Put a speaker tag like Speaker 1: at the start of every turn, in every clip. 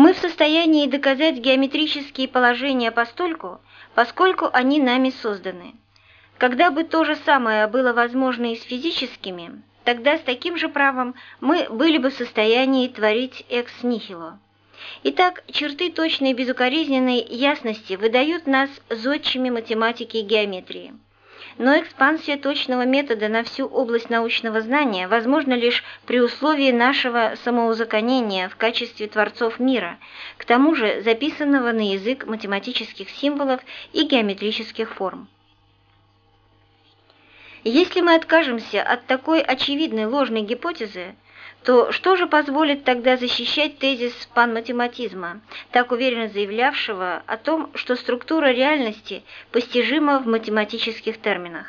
Speaker 1: Мы в состоянии доказать геометрические положения постольку, поскольку они нами созданы. Когда бы то же самое было возможно и с физическими, тогда с таким же правом мы были бы в состоянии творить экс-нихило. Итак, черты точной безукоризненной ясности выдают нас зодчими математики и геометрии. Но экспансия точного метода на всю область научного знания возможна лишь при условии нашего самоузаконения в качестве творцов мира, к тому же записанного на язык математических символов и геометрических форм. Если мы откажемся от такой очевидной ложной гипотезы, то что же позволит тогда защищать тезис панматематизма, так уверенно заявлявшего о том, что структура реальности постижима в математических терминах?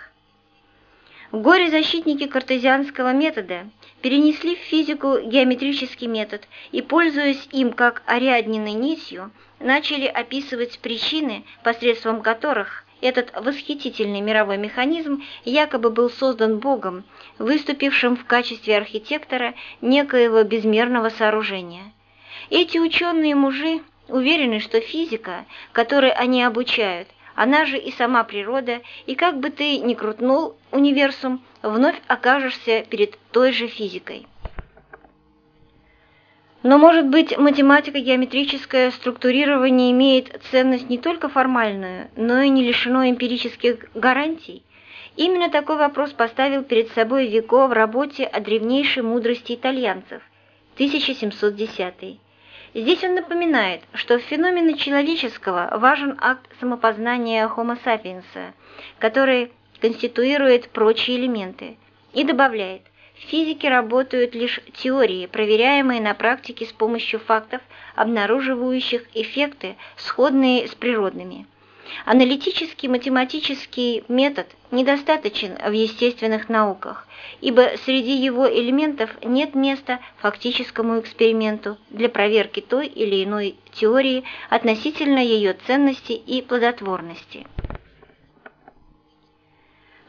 Speaker 1: Горе-защитники картезианского метода перенесли в физику геометрический метод и, пользуясь им как ариадниной нитью, начали описывать причины, посредством которых этот восхитительный мировой механизм якобы был создан Богом, выступившим в качестве архитектора некоего безмерного сооружения. Эти ученые-мужи уверены, что физика, которой они обучают, она же и сама природа, и как бы ты ни крутнул универсум, вновь окажешься перед той же физикой. Но, может быть, математико-геометрическое структурирование имеет ценность не только формальную, но и не лишено эмпирических гарантий? Именно такой вопрос поставил перед собой Вико в работе о древнейшей мудрости итальянцев, 1710 Здесь он напоминает, что в феномене человеческого важен акт самопознания Homo sapiens, который конституирует прочие элементы, и добавляет – в физике работают лишь теории, проверяемые на практике с помощью фактов, обнаруживающих эффекты, сходные с природными. Аналитический математический метод недостаточен в естественных науках, ибо среди его элементов нет места фактическому эксперименту для проверки той или иной теории относительно ее ценности и плодотворности.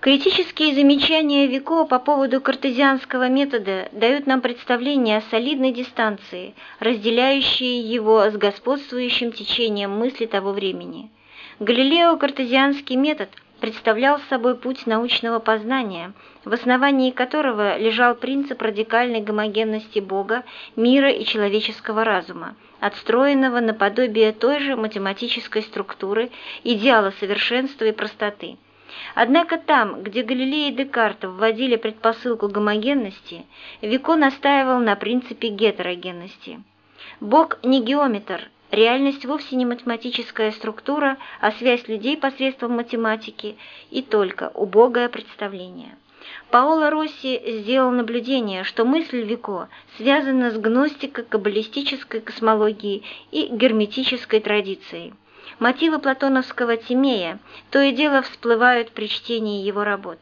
Speaker 1: Критические замечания Вико по поводу картезианского метода дают нам представление о солидной дистанции, разделяющей его с господствующим течением мысли того времени. Галилео картезианский метод представлял собой путь научного познания, в основании которого лежал принцип радикальной гомогенности Бога, мира и человеческого разума, отстроенного наподобие той же математической структуры, идеала совершенства и простоты – Однако там, где Галилей и Декарт вводили предпосылку гомогенности, Вико настаивал на принципе гетерогенности. Бог не геометр, реальность вовсе не математическая структура, а связь людей посредством математики и только убогое представление. Паоло Росси сделал наблюдение, что мысль Вико связана с гностико-каббалистической космологией и герметической традицией. Мотивы платоновского Тимея то и дело всплывают при чтении его работ.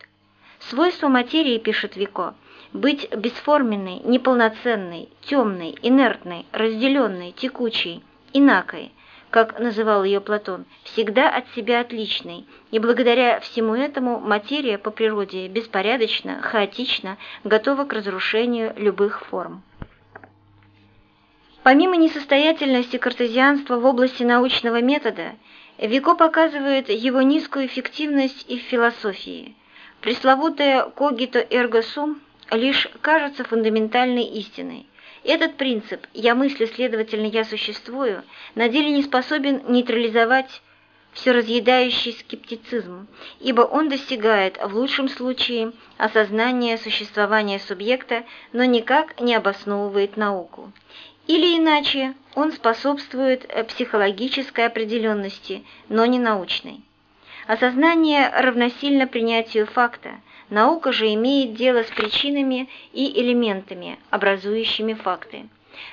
Speaker 1: Свойство материи, пишет Вико, быть бесформенной, неполноценной, темной, инертной, разделенной, текучей, инакой, как называл ее Платон, всегда от себя отличной, и благодаря всему этому материя по природе беспорядочна, хаотична, готова к разрушению любых форм. Помимо несостоятельности картезианства в области научного метода, Вико показывает его низкую эффективность и в философии. Пресловутая «когито эрго сум» лишь кажется фундаментальной истиной. Этот принцип «я мыслю, следовательно, я существую» на деле не способен нейтрализовать все разъедающий скептицизм, ибо он достигает в лучшем случае осознания существования субъекта, но никак не обосновывает науку. Или иначе, он способствует э, психологической определенности, но не научной. Осознание равносильно принятию факта, наука же имеет дело с причинами и элементами, образующими факты.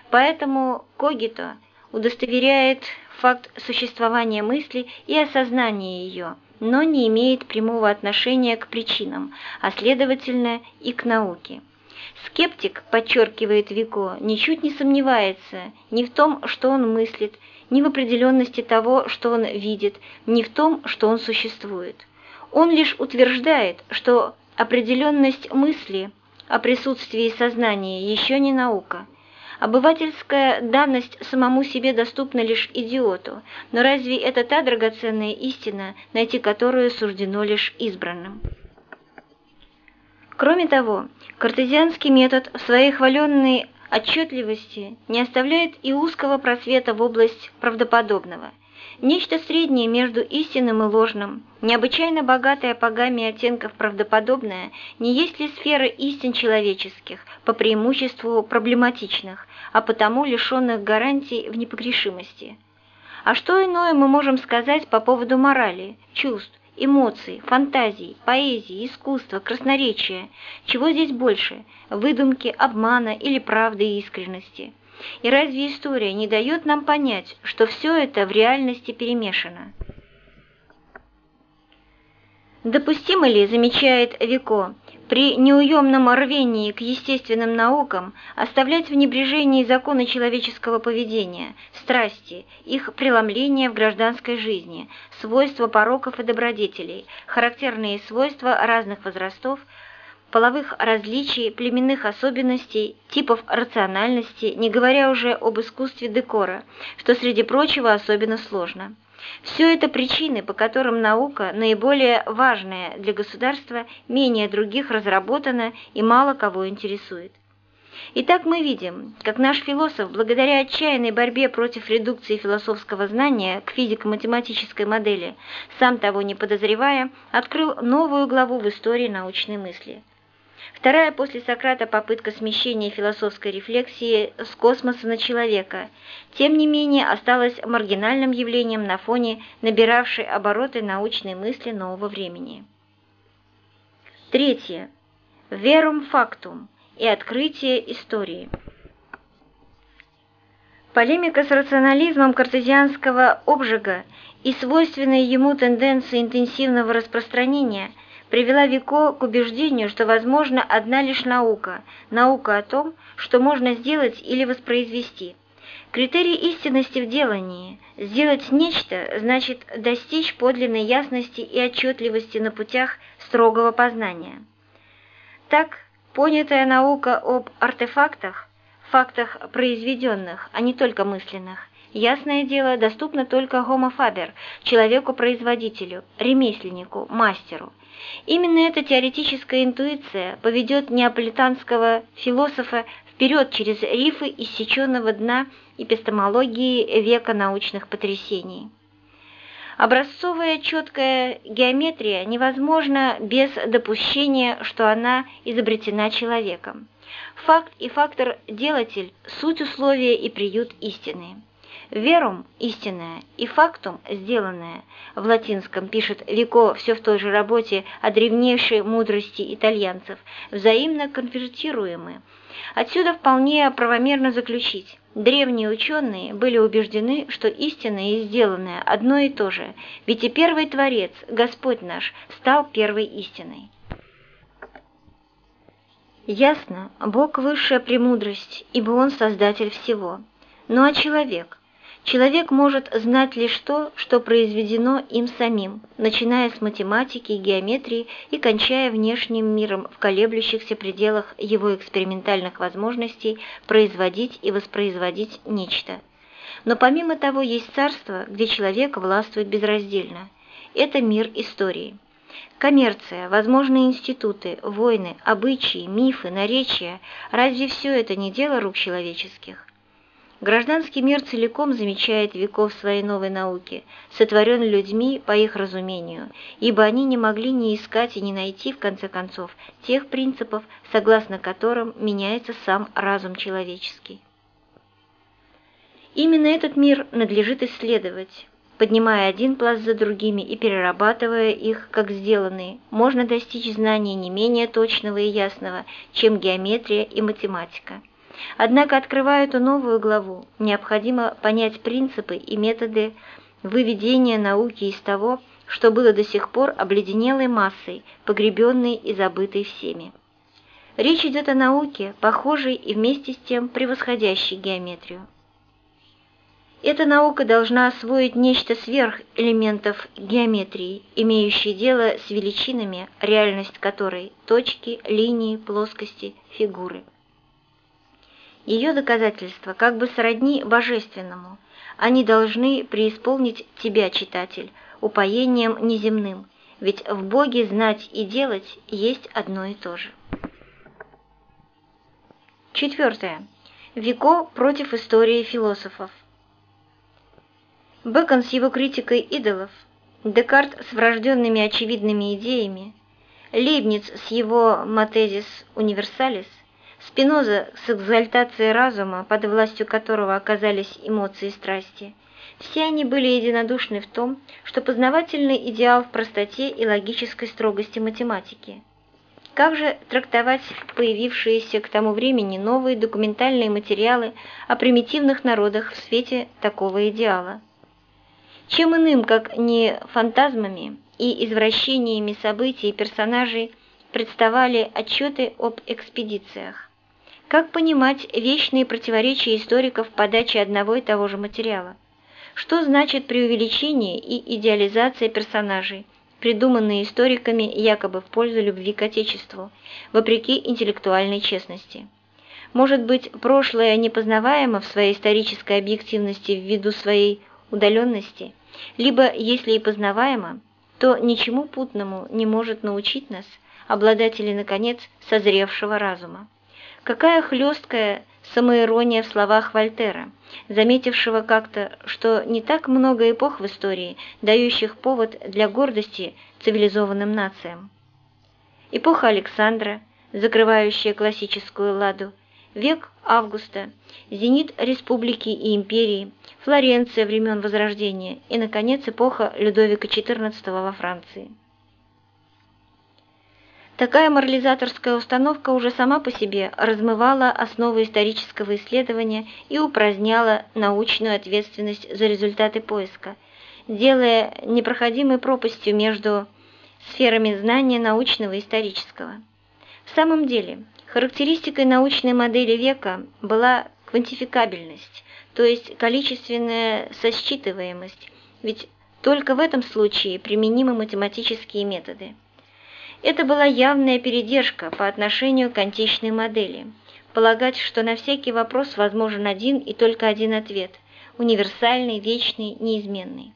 Speaker 1: Поэтому когито удостоверяет факт существования мысли и осознания ее, но не имеет прямого отношения к причинам, а следовательно и к науке. Скептик, подчеркивает Вико, ничуть не сомневается ни в том, что он мыслит, ни в определенности того, что он видит, ни в том, что он существует. Он лишь утверждает, что определенность мысли о присутствии сознания еще не наука. Обывательская данность самому себе доступна лишь идиоту, но разве это та драгоценная истина, найти которую суждено лишь избранным? Кроме того, картезианский метод в своей хваленной отчетливости не оставляет и узкого просвета в область правдоподобного – Нечто среднее между истинным и ложным, необычайно богатое по гамме оттенков правдоподобное, не есть ли сфера истин человеческих, по преимуществу проблематичных, а потому лишенных гарантий в непогрешимости. А что иное мы можем сказать по поводу морали, чувств, эмоций, фантазий, поэзии, искусства, красноречия? Чего здесь больше – выдумки, обмана или правды и искренности? И разве история не дает нам понять, что все это в реальности перемешано? Допустимо ли, замечает Вико, при неуемном рвении к естественным наукам оставлять в небрежении законы человеческого поведения, страсти, их преломления в гражданской жизни, свойства пороков и добродетелей, характерные свойства разных возрастов, половых различий, племенных особенностей, типов рациональности, не говоря уже об искусстве декора, что среди прочего особенно сложно. Все это причины, по которым наука, наиболее важная для государства, менее других разработана и мало кого интересует. Итак, мы видим, как наш философ, благодаря отчаянной борьбе против редукции философского знания к физико-математической модели, сам того не подозревая, открыл новую главу в истории научной мысли – Вторая после Сократа попытка смещения философской рефлексии с космоса на человека, тем не менее осталась маргинальным явлением на фоне набиравшей обороты научной мысли нового времени. Третье. Верум фактум и открытие истории. Полемика с рационализмом картезианского обжига и свойственные ему тенденции интенсивного распространения – привела Вико к убеждению, что возможна одна лишь наука, наука о том, что можно сделать или воспроизвести. Критерий истинности в делании – сделать нечто, значит достичь подлинной ясности и отчетливости на путях строгого познания. Так, понятая наука об артефактах, фактах произведенных, а не только мысленных, ясное дело, доступна только faber, человеку-производителю, ремесленнику, мастеру – Именно эта теоретическая интуиция поведет неаполитанского философа вперед через рифы иссеченного дна эпистемологии века научных потрясений. Образцовая четкая геометрия невозможна без допущения, что она изобретена человеком. Факт и фактор-делатель – суть условия и приют истины. Верум – истинное, и фактум – сделанное. В латинском пишет Вико все в той же работе о древнейшей мудрости итальянцев, взаимно конвертируемы. Отсюда вполне правомерно заключить. Древние ученые были убеждены, что истинное и сделанное одно и то же, ведь и первый Творец, Господь наш, стал первой истиной. Ясно, Бог – высшая премудрость, ибо Он – Создатель всего. Ну а человек – Человек может знать лишь то, что произведено им самим, начиная с математики и геометрии и кончая внешним миром в колеблющихся пределах его экспериментальных возможностей производить и воспроизводить нечто. Но помимо того есть царство, где человек властвует безраздельно. Это мир истории. Коммерция, возможные институты, войны, обычаи, мифы, наречия – разве все это не дело рук человеческих? Гражданский мир целиком замечает веков своей новой науки, сотворен людьми по их разумению, ибо они не могли ни искать и не найти, в конце концов, тех принципов, согласно которым меняется сам разум человеческий. Именно этот мир надлежит исследовать. Поднимая один пласт за другими и перерабатывая их, как сделанные, можно достичь знания не менее точного и ясного, чем геометрия и математика. Однако, открывая эту новую главу, необходимо понять принципы и методы выведения науки из того, что было до сих пор обледенелой массой, погребенной и забытой всеми. Речь идет о науке, похожей и вместе с тем превосходящей геометрию. Эта наука должна освоить нечто сверх элементов геометрии, имеющие дело с величинами, реальность которой – точки, линии, плоскости, фигуры. Ее доказательства как бы сродни божественному. Они должны преисполнить тебя, читатель, упоением неземным, ведь в Боге знать и делать есть одно и то же. Четвертое. Вико против истории философов. Бэкон с его критикой идолов, Декарт с врожденными очевидными идеями, Лейбниц с его «Матезис универсалис», Спиноза с экзальтацией разума, под властью которого оказались эмоции и страсти, все они были единодушны в том, что познавательный идеал в простоте и логической строгости математики – как же трактовать появившиеся к тому времени новые документальные материалы о примитивных народах в свете такого идеала? Чем иным, как не фантазмами и извращениями событий и персонажей, представали отчеты об экспедициях? Как понимать вечные противоречия историков в подаче одного и того же материала? Что значит преувеличение и идеализация персонажей, придуманные историками якобы в пользу любви к Отечеству, вопреки интеллектуальной честности. Может быть, прошлое непознаваемо в своей исторической объективности ввиду своей удаленности, либо, если и познаваемо, то ничему путному не может научить нас, обладатели, наконец, созревшего разума. Какая хлесткая самоирония в словах Вольтера, заметившего как-то, что не так много эпох в истории, дающих повод для гордости цивилизованным нациям. Эпоха Александра, закрывающая классическую ладу, век Августа, зенит республики и империи, Флоренция времен Возрождения и, наконец, эпоха Людовика XIV во Франции. Такая морализаторская установка уже сама по себе размывала основы исторического исследования и упраздняла научную ответственность за результаты поиска, делая непроходимой пропастью между сферами знания научного и исторического. В самом деле, характеристикой научной модели века была квантификабельность, то есть количественная сосчитываемость, ведь только в этом случае применимы математические методы. Это была явная передержка по отношению к античной модели. Полагать, что на всякий вопрос возможен один и только один ответ – универсальный, вечный, неизменный.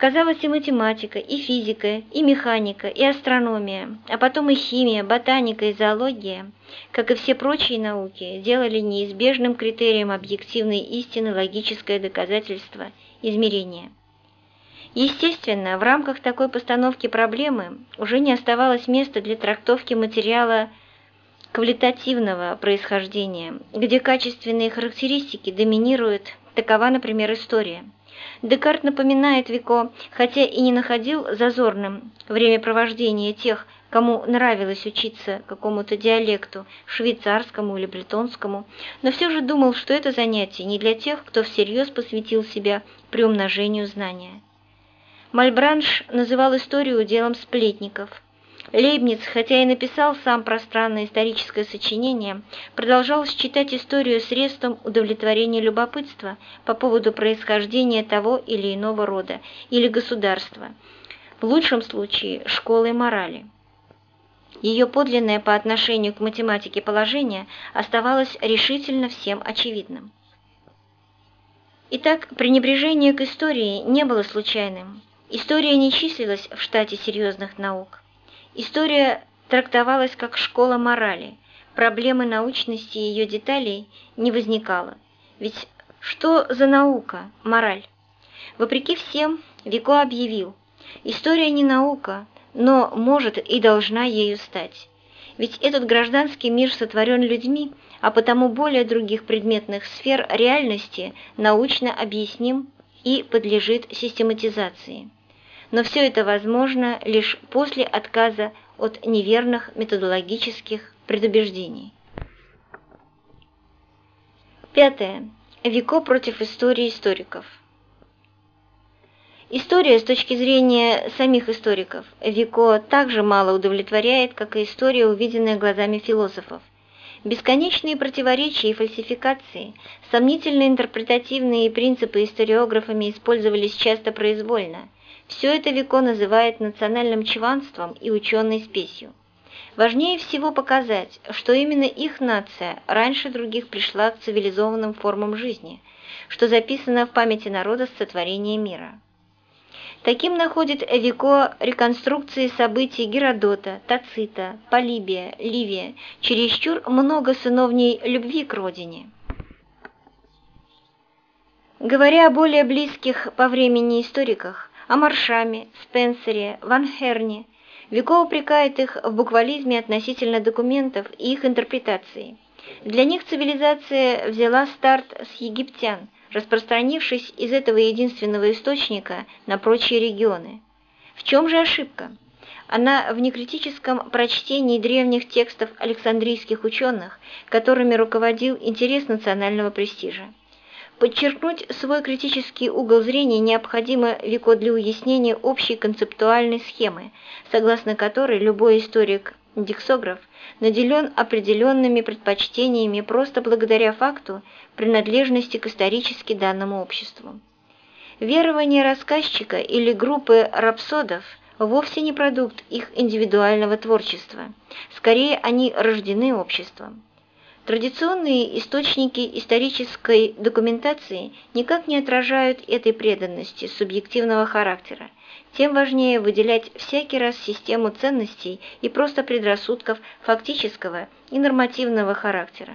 Speaker 1: Казалось, и математика, и физика, и механика, и астрономия, а потом и химия, ботаника и зоология, как и все прочие науки, делали неизбежным критерием объективной истины логическое доказательство – измерение. Естественно, в рамках такой постановки проблемы уже не оставалось места для трактовки материала квалитативного происхождения, где качественные характеристики доминируют, такова, например, история. Декарт напоминает Вико, хотя и не находил зазорным времяпровождение тех, кому нравилось учиться какому-то диалекту, швейцарскому или бретонскому, но все же думал, что это занятие не для тех, кто всерьез посвятил себя приумножению знания. Мальбранш называл историю делом сплетников. Лейбниц, хотя и написал сам пространное историческое сочинение, продолжал считать историю средством удовлетворения любопытства по поводу происхождения того или иного рода или государства, в лучшем случае школой морали. Ее подлинное по отношению к математике положение оставалось решительно всем очевидным. Итак, пренебрежение к истории не было случайным. История не числилась в штате серьезных наук. История трактовалась как школа морали. Проблемы научности и ее деталей не возникало. Ведь что за наука, мораль? Вопреки всем, Вико объявил, история не наука, но может и должна ею стать. Ведь этот гражданский мир сотворен людьми, а потому более других предметных сфер реальности научно объясним и подлежит систематизации но все это возможно лишь после отказа от неверных методологических предубеждений. Пятое. Вико против истории историков. История с точки зрения самих историков Вико также мало удовлетворяет, как и история, увиденная глазами философов. Бесконечные противоречия и фальсификации, сомнительные интерпретативные принципы историографами использовались часто произвольно – все это Вико называет национальным чванством и ученой спесью. Важнее всего показать, что именно их нация раньше других пришла к цивилизованным формам жизни, что записано в памяти народа с сотворения мира. Таким находит Эвико реконструкции событий Геродота, Тацита, Полибия, Ливия, чересчур много сыновней любви к родине. Говоря о более близких по времени историках, о Маршаме, Спенсере, Ван Херне, Вико упрекает их в буквализме относительно документов и их интерпретации. Для них цивилизация взяла старт с египтян – распространившись из этого единственного источника на прочие регионы. В чем же ошибка? Она в некритическом прочтении древних текстов александрийских ученых, которыми руководил интерес национального престижа. Подчеркнуть свой критический угол зрения необходимо Вико для уяснения общей концептуальной схемы, согласно которой любой историк Диксограф наделен определенными предпочтениями просто благодаря факту принадлежности к исторически данному обществу. Верование рассказчика или группы рапсодов вовсе не продукт их индивидуального творчества, скорее они рождены обществом. Традиционные источники исторической документации никак не отражают этой преданности субъективного характера, тем важнее выделять всякий раз систему ценностей и просто предрассудков фактического и нормативного характера.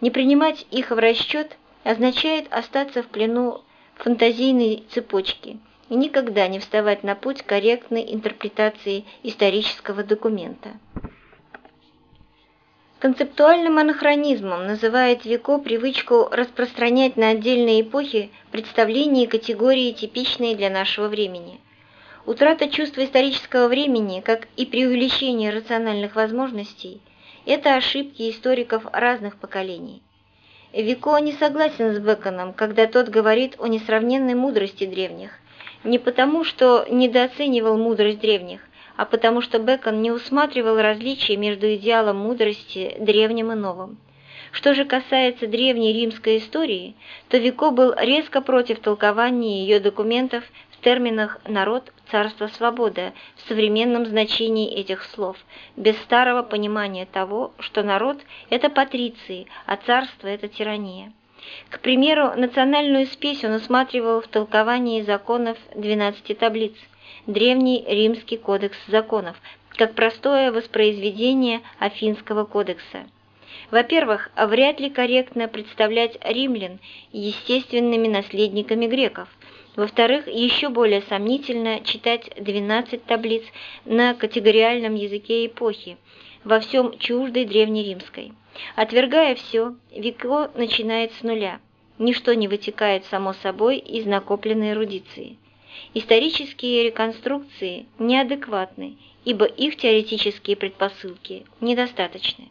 Speaker 1: Не принимать их в расчет означает остаться в плену фантазийной цепочки и никогда не вставать на путь корректной интерпретации исторического документа. Концептуальным анахронизмом называет Вико привычку распространять на отдельные эпохи представления и категории, типичные для нашего времени – Утрата чувства исторического времени, как и преувеличение рациональных возможностей, это ошибки историков разных поколений. Вико не согласен с Беконом, когда тот говорит о несравненной мудрости древних, не потому, что недооценивал мудрость древних, а потому что Бекон не усматривал различия между идеалом мудрости древним и новым. Что же касается древней римской истории, то Вико был резко против толкования ее документов в терминах «народ», «царство», «свобода» в современном значении этих слов, без старого понимания того, что народ – это патриции, а царство – это тирания. К примеру, национальную спесь он усматривал в толковании законов 12 таблиц, древний римский кодекс законов, как простое воспроизведение Афинского кодекса. Во-первых, вряд ли корректно представлять римлян естественными наследниками греков – во-вторых, еще более сомнительно читать 12 таблиц на категориальном языке эпохи, во всем чуждой древнеримской. Отвергая все, Вико начинает с нуля. Ничто не вытекает само собой из накопленной эрудиции. Исторические реконструкции неадекватны, ибо их теоретические предпосылки недостаточны.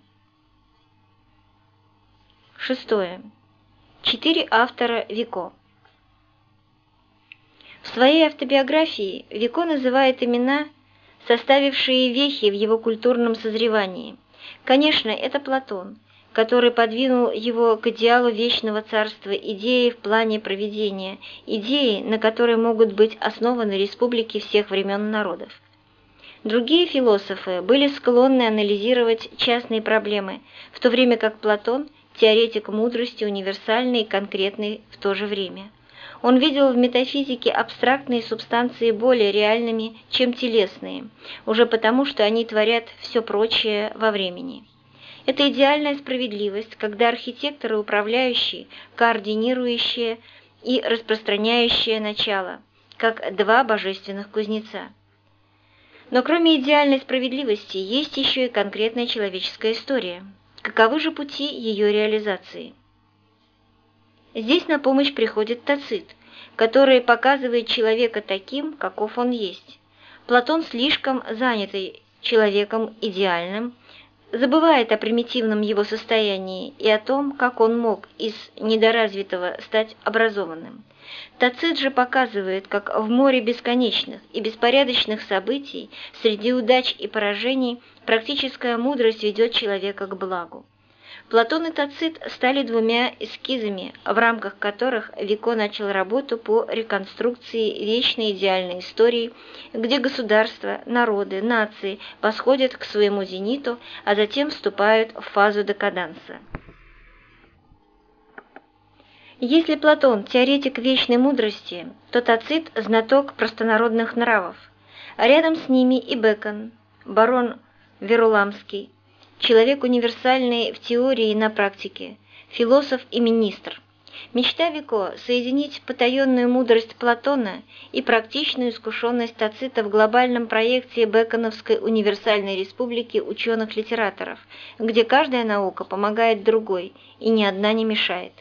Speaker 1: Шестое. Четыре автора Вико. В своей автобиографии Вико называет имена, составившие вехи в его культурном созревании. Конечно, это Платон, который подвинул его к идеалу вечного царства идеи в плане проведения, идеи, на которые могут быть основаны республики всех времен народов. Другие философы были склонны анализировать частные проблемы, в то время как Платон – теоретик мудрости универсальный и конкретный в то же время. Он видел в метафизике абстрактные субстанции более реальными, чем телесные, уже потому, что они творят все прочее во времени. Это идеальная справедливость, когда архитекторы управляющие, координирующие и распространяющие начало, как два божественных кузнеца. Но кроме идеальной справедливости есть еще и конкретная человеческая история. Каковы же пути ее реализации? Здесь на помощь приходит Тацит, который показывает человека таким, каков он есть. Платон слишком занятый человеком идеальным, забывает о примитивном его состоянии и о том, как он мог из недоразвитого стать образованным. Тацит показывает, как в море бесконечных и беспорядочных событий, среди удач и поражений, практическая мудрость ведет человека к благу. Платон и Тацит стали двумя эскизами, в рамках которых Вико начал работу по реконструкции вечной идеальной истории, где государства, народы, нации восходят к своему зениту, а затем вступают в фазу декаданса. Если Платон – теоретик вечной мудрости, то Тацит – знаток простонародных нравов. А рядом с ними и Бекон, барон Веруламский, человек универсальный в теории и на практике, философ и министр. Мечта Вико – соединить потаенную мудрость Платона и практичную искушенность Тацита в глобальном проекте Беконовской универсальной республики ученых-литераторов, где каждая наука помогает другой и ни одна не мешает.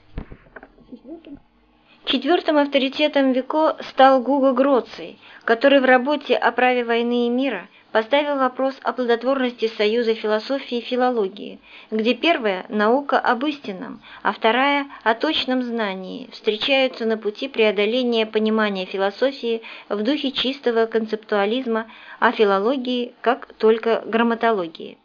Speaker 1: Четвертым авторитетом Вико стал Гуго Гроций, который в работе о праве войны и мира поставил вопрос о плодотворности союза философии и филологии, где первая – наука об истинном, а вторая – о точном знании, встречаются на пути преодоления понимания философии в духе чистого концептуализма, а филологии как только грамматологии.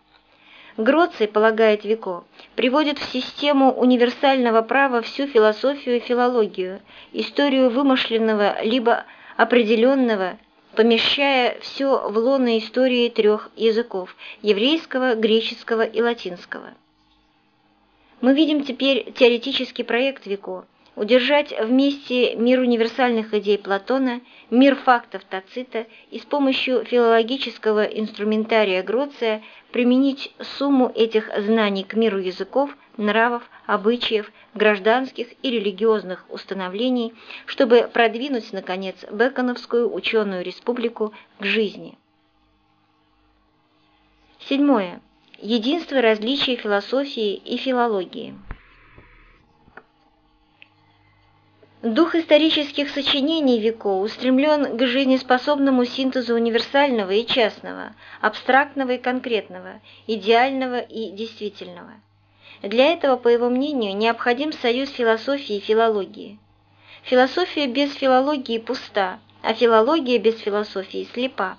Speaker 1: Гроций, полагает Вико, приводит в систему универсального права всю философию и филологию, историю вымышленного либо определенного, помещая все в лоно истории трех языков – еврейского, греческого и латинского. Мы видим теперь теоретический проект Вико – удержать вместе мир универсальных идей Платона, мир фактов Тацита и с помощью филологического инструментария Гроция применить сумму этих знаний к миру языков, нравов, обычаев, гражданских и религиозных установлений, чтобы продвинуть, наконец, Беконовскую ученую республику к жизни. Седьмое. Единство различия философии и филологии. Дух исторических сочинений Вико устремлен к жизнеспособному синтезу универсального и частного, абстрактного и конкретного, идеального и действительного. Для этого, по его мнению, необходим союз философии и филологии. Философия без филологии пуста, а филология без философии слепа.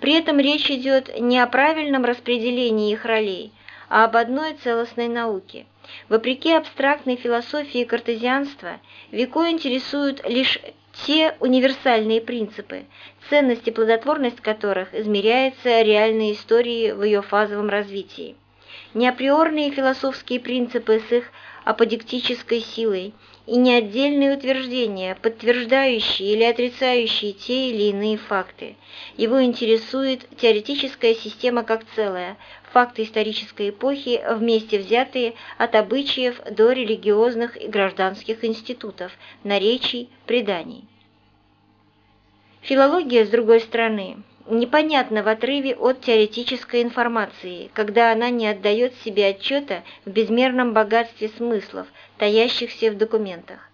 Speaker 1: При этом речь идет не о правильном распределении их ролей, а об одной целостной науке – Вопреки абстрактной философии картезианства, Вико интересуют лишь те универсальные принципы, ценность и плодотворность которых измеряется реальной историей в ее фазовом развитии. Не априорные философские принципы с их аподектической силой и не отдельные утверждения, подтверждающие или отрицающие те или иные факты. Его интересует теоретическая система как целая, факты исторической эпохи, вместе взятые от обычаев до религиозных и гражданских институтов, наречий, преданий. Филология, с другой стороны, непонятна в отрыве от теоретической информации, когда она не отдает себе отчета в безмерном богатстве смыслов, таящихся в документах.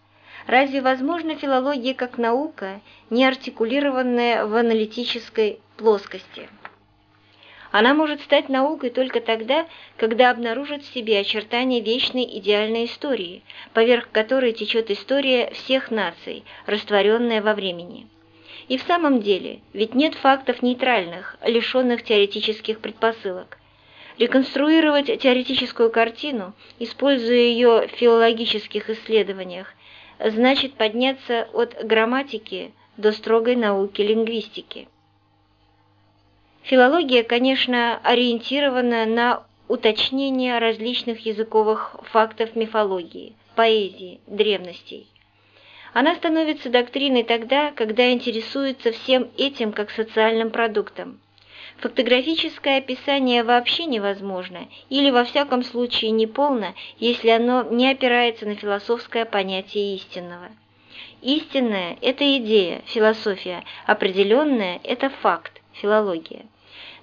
Speaker 1: Разве возможна филология как наука, не артикулированная в аналитической плоскости? Она может стать наукой только тогда, когда обнаружит в себе очертания вечной идеальной истории, поверх которой течет история всех наций, растворенная во времени. И в самом деле, ведь нет фактов нейтральных, лишенных теоретических предпосылок. Реконструировать теоретическую картину, используя ее в филологических исследованиях, значит подняться от грамматики до строгой науки лингвистики. Филология, конечно, ориентирована на уточнение различных языковых фактов мифологии, поэзии, древностей. Она становится доктриной тогда, когда интересуется всем этим как социальным продуктом. Фотографическое описание вообще невозможно, или во всяком случае неполно, если оно не опирается на философское понятие истинного. Истинное – это идея, философия, определенное – это факт, филология.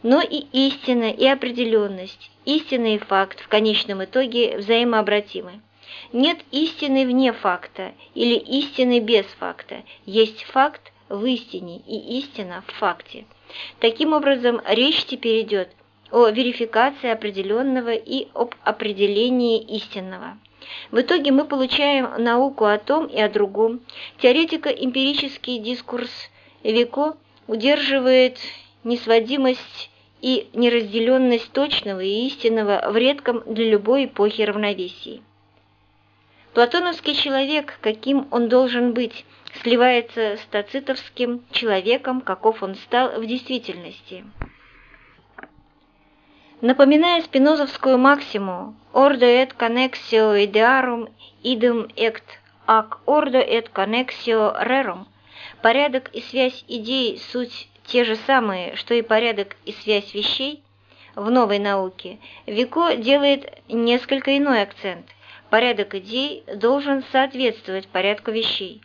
Speaker 1: Но и истина, и определенность, истина и факт в конечном итоге взаимообратимы. Нет истины вне факта или истины без факта, есть факт в истине и истина в факте. Таким образом, речь теперь идет о верификации определенного и об определении истинного. В итоге мы получаем науку о том и о другом. Теоретико-эмпирический дискурс Вико удерживает несводимость и неразделенность точного и истинного в редком для любой эпохи равновесии. Платоновский человек, каким он должен быть, сливается с тацитовским человеком, каков он стал в действительности. Напоминая спинозовскую максиму «Ordo et connexio idearum idem ect ac ordo et connexio rerum» порядок и связь идей – суть те же самые, что и порядок и связь вещей, в новой науке Вико делает несколько иной акцент. Порядок идей должен соответствовать порядку вещей.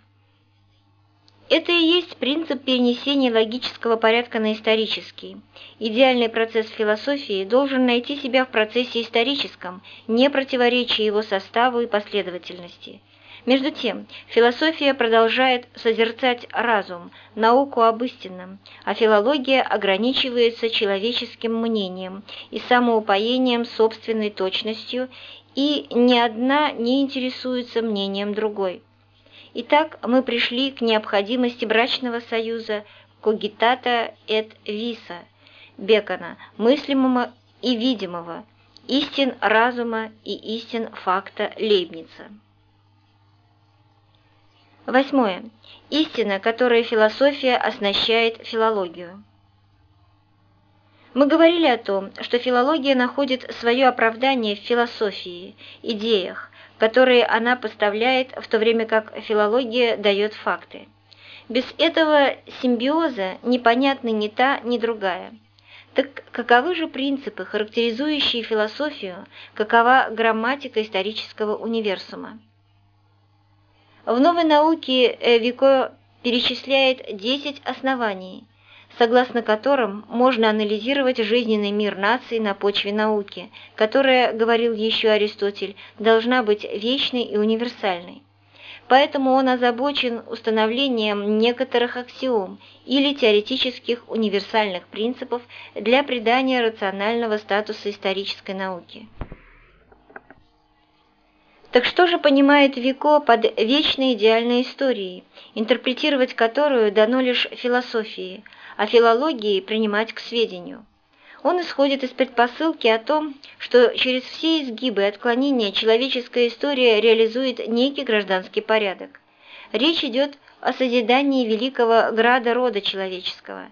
Speaker 1: Это и есть принцип перенесения логического порядка на исторический. Идеальный процесс философии должен найти себя в процессе историческом, не противоречия его составу и последовательности. Между тем, философия продолжает созерцать разум, науку об истинном, а филология ограничивается человеческим мнением и самоупоением собственной точностью, и ни одна не интересуется мнением другой. Итак, мы пришли к необходимости брачного союза «когитата et виса» Бекона, мыслимого и видимого, истин разума и истин факта Лейбница. Восьмое. Истина, которой философия оснащает филологию. Мы говорили о том, что филология находит свое оправдание в философии, идеях, которые она поставляет, в то время как филология дает факты. Без этого симбиоза непонятны ни та, ни другая. Так каковы же принципы, характеризующие философию, какова грамматика исторического универсума? В новой науке э, Вико перечисляет 10 оснований, согласно которым можно анализировать жизненный мир нации на почве науки, которая, говорил еще Аристотель, должна быть вечной и универсальной. Поэтому он озабочен установлением некоторых аксиом или теоретических универсальных принципов для придания рационального статуса исторической науки. Так что же понимает Вико под вечной идеальной историей, интерпретировать которую дано лишь философии, а филологии принимать к сведению? Он исходит из предпосылки о том, что через все изгибы и отклонения человеческая история реализует некий гражданский порядок. Речь идет о созидании великого града рода человеческого.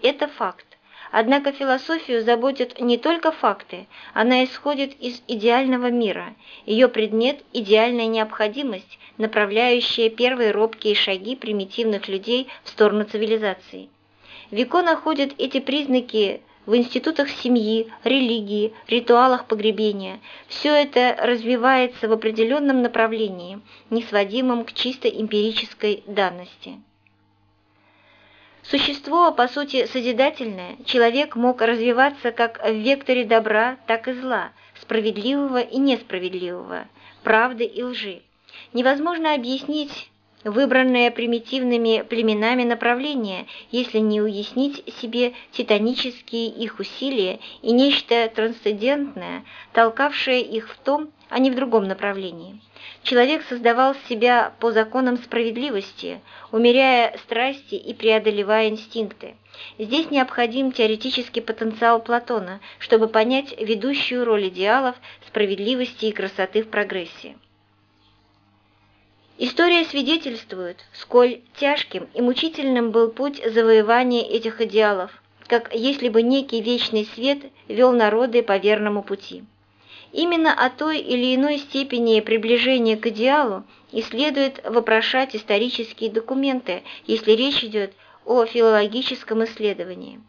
Speaker 1: Это факт. Однако философию заботят не только факты, она исходит из идеального мира, ее предмет – идеальная необходимость, направляющая первые робкие шаги примитивных людей в сторону цивилизации. Вико находит эти признаки в институтах семьи, религии, ритуалах погребения. Все это развивается в определенном направлении, не сводимом к чисто эмпирической данности. Существо, по сути, созидательное, человек мог развиваться как в векторе добра, так и зла, справедливого и несправедливого, правды и лжи. Невозможно объяснить выбранное примитивными племенами направление, если не уяснить себе титанические их усилия и нечто трансцендентное, толкавшее их в том, а не в другом направлении. Человек создавал себя по законам справедливости, умеряя страсти и преодолевая инстинкты. Здесь необходим теоретический потенциал Платона, чтобы понять ведущую роль идеалов справедливости и красоты в прогрессе. История свидетельствует, сколь тяжким и мучительным был путь завоевания этих идеалов, как если бы некий вечный свет вел народы по верному пути. Именно о той или иной степени приближения к идеалу и следует вопрошать исторические документы, если речь идет о филологическом исследовании.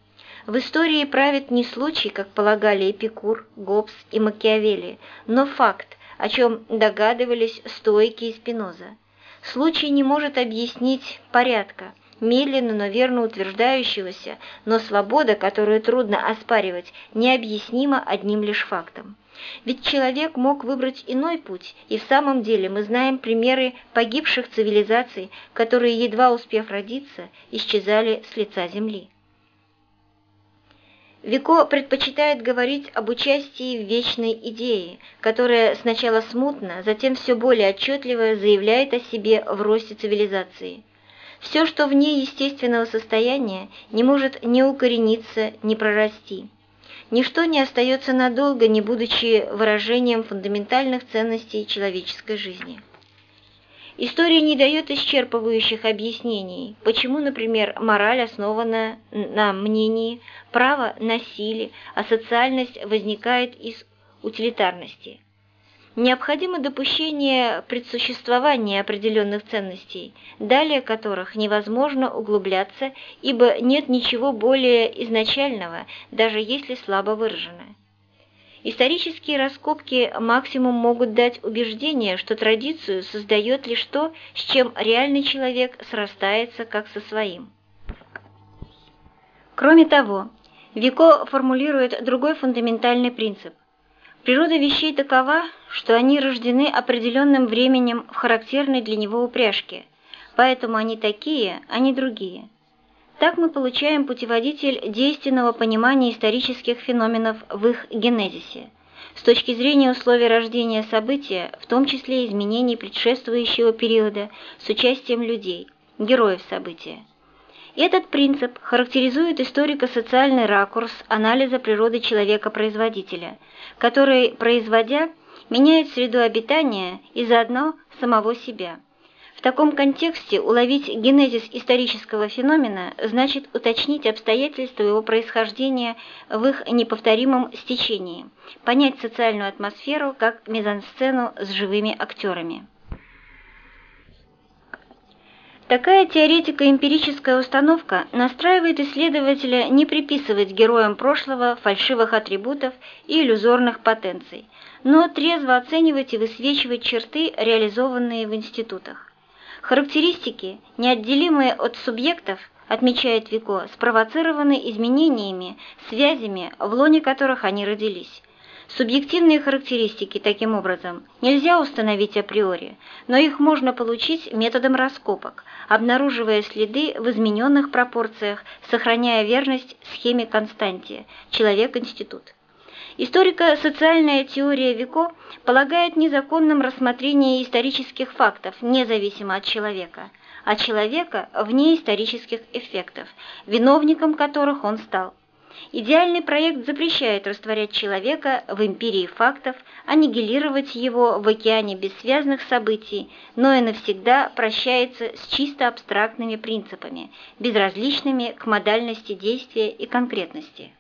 Speaker 1: В истории правит не случай, как полагали Эпикур, Гоббс и Макиавелли, но факт, о чем догадывались стойки и Спиноза. Случай не может объяснить порядка, медленно, но верно утверждающегося, но свобода, которую трудно оспаривать, необъяснима одним лишь фактом. Ведь человек мог выбрать иной путь, и в самом деле мы знаем примеры погибших цивилизаций, которые, едва успев родиться, исчезали с лица земли. Вико предпочитает говорить об участии в вечной идее, которая сначала смутно, затем все более отчетливо заявляет о себе в росте цивилизации. Все, что вне естественного состояния, не может ни укорениться, ни прорасти. Ничто не остается надолго, не будучи выражением фундаментальных ценностей человеческой жизни. История не дает исчерпывающих объяснений, почему, например, мораль основана на мнении, право на силе, а социальность возникает из утилитарности. Необходимо допущение предсуществования определенных ценностей, далее которых невозможно углубляться, ибо нет ничего более изначального, даже если слабо выраженное. Исторические раскопки максимум могут дать убеждение, что традицию создает лишь то, с чем реальный человек срастается как со своим. Кроме того, Вико формулирует другой фундаментальный принцип. Природа вещей такова, что они рождены определенным временем в характерной для него упряжке, поэтому они такие, а не другие. Так мы получаем путеводитель действенного понимания исторических феноменов в их генезисе, с точки зрения условий рождения события, в том числе изменений предшествующего периода с участием людей, героев события. Этот принцип характеризует историко-социальный ракурс анализа природы человека-производителя, который, производя, меняет среду обитания и заодно самого себя. В таком контексте уловить генезис исторического феномена значит уточнить обстоятельства его происхождения в их неповторимом стечении, понять социальную атмосферу как мизансцену с живыми актерами. Такая теоретико-эмпирическая установка настраивает исследователя не приписывать героям прошлого фальшивых атрибутов и иллюзорных потенций, но трезво оценивать и высвечивать черты, реализованные в институтах. Характеристики, неотделимые от субъектов, отмечает Вико, спровоцированы изменениями, связями, в лоне которых они родились. Субъективные характеристики, таким образом, нельзя установить априори, но их можно получить методом раскопок, обнаруживая следы в измененных пропорциях, сохраняя верность схеме константе «Человек-институт». Историко-социальная теория Вико полагает незаконным рассмотрение исторических фактов, независимо от человека, а человека вне исторических эффектов, виновником которых он стал. Идеальный проект запрещает растворять человека в империи фактов, аннигилировать его в океане бессвязных событий, но и навсегда прощается с чисто абстрактными принципами, безразличными к модальности действия и конкретности.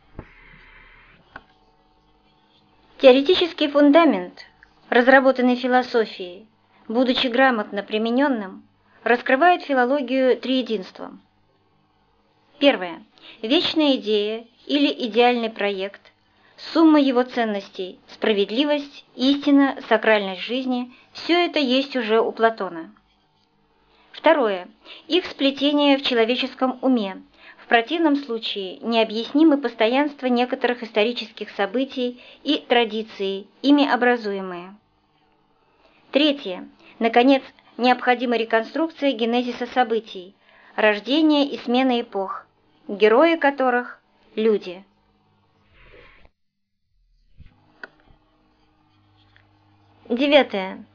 Speaker 1: Теоретический фундамент, разработанный философией, будучи грамотно примененным, раскрывает филологию триединством. Первое. Вечная идея или идеальный проект, сумма его ценностей, справедливость, истина, сакральность жизни – все это есть уже у Платона. Второе. Их сплетение в человеческом уме. В противном случае необъяснимо постоянство некоторых исторических событий и традиций, ими образуемые. Третье. Наконец, необходима реконструкция генезиса событий, рождение и смена эпох, герои которых – люди. Девятое.